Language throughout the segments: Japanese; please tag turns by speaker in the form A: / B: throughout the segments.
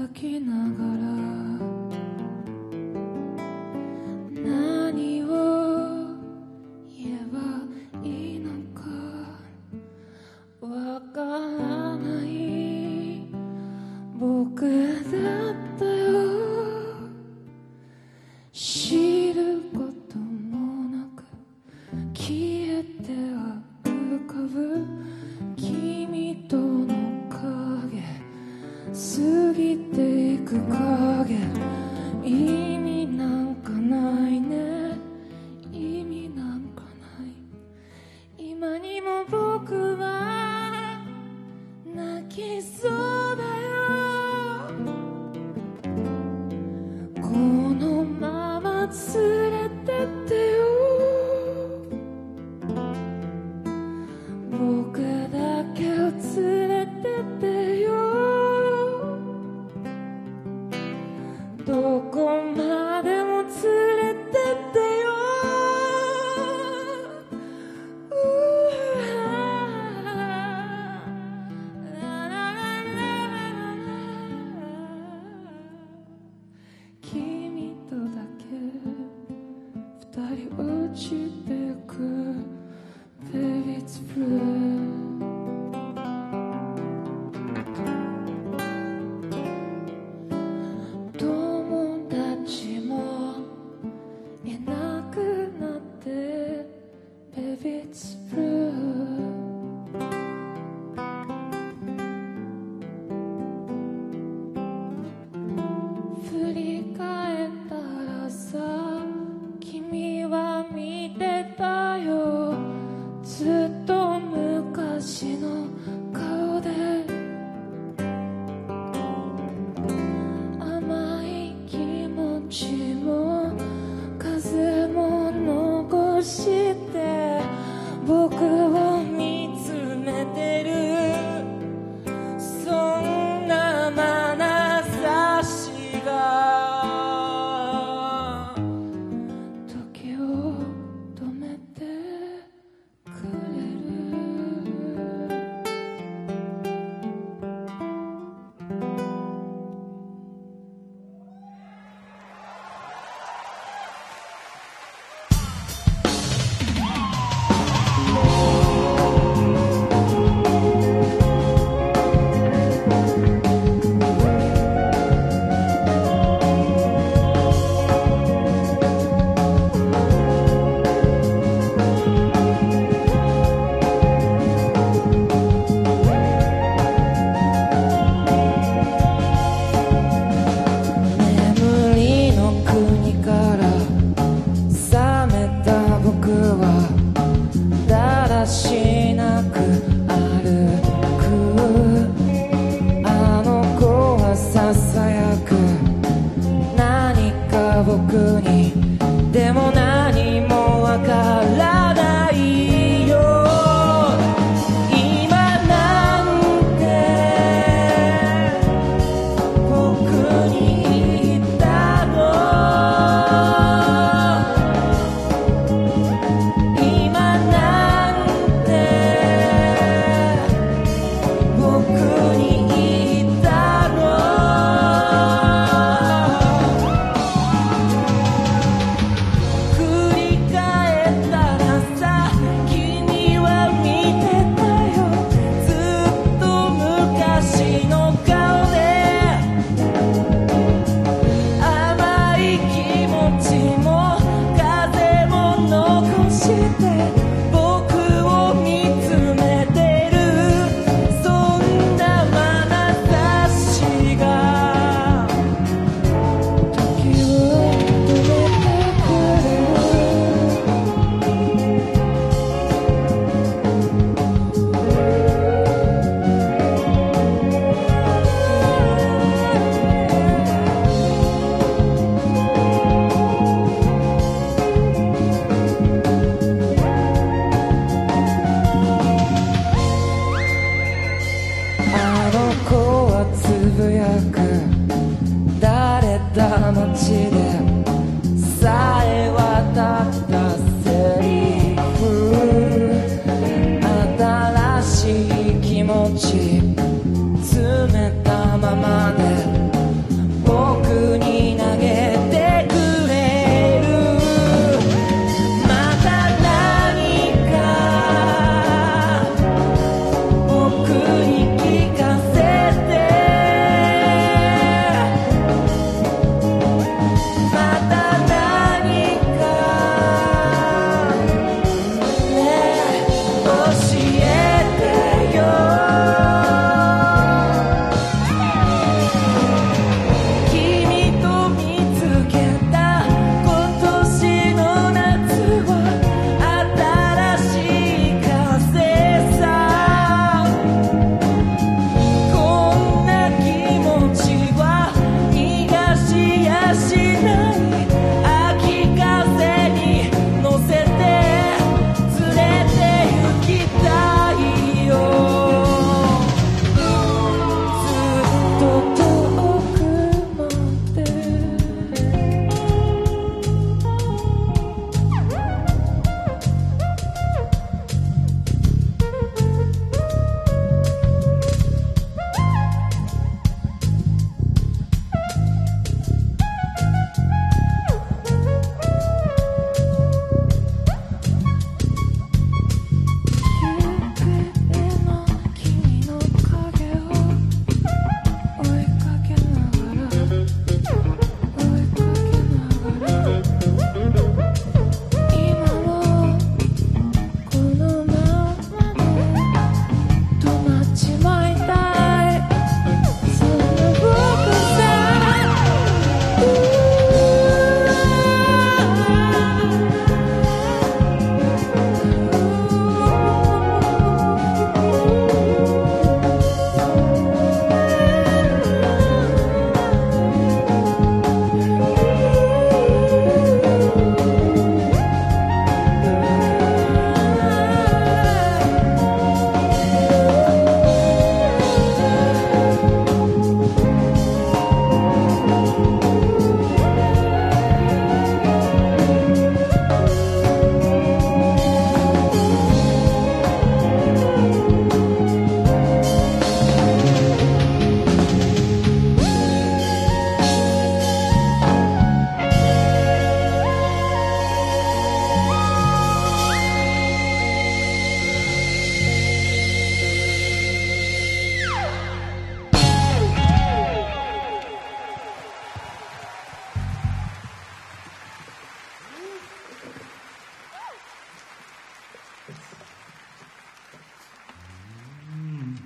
A: 歩きながら今にも僕は泣きそうだよこのまま連れてってよ僕だけを連れていなくなっプ振り返ったらさ君は見てたよ。ずっと昔の to the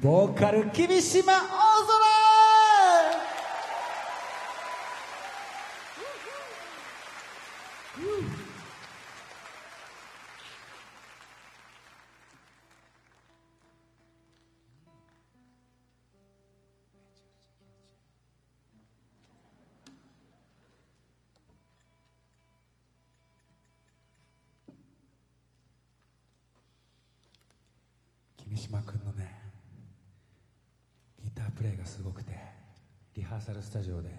B: ボーカル君島大空君島君のねレイがすごくてリハーサルスタジオで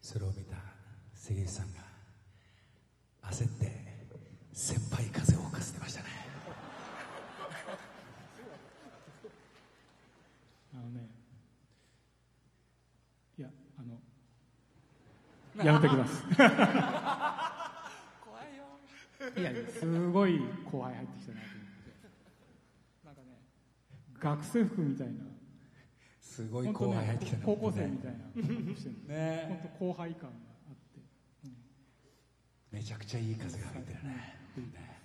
B: それを見た関口さんが焦って先輩風を吹かせてましたね。
C: あのねいやあの やめときます。いやいやすごい後輩入ってきたなと思って。なんかね学生服みたいな
B: すごい後輩入ってきたね
C: 高校生みたいな。
B: ね。
C: 本当後輩感があって、
B: めちゃくちゃいい風が吹いてるね。ね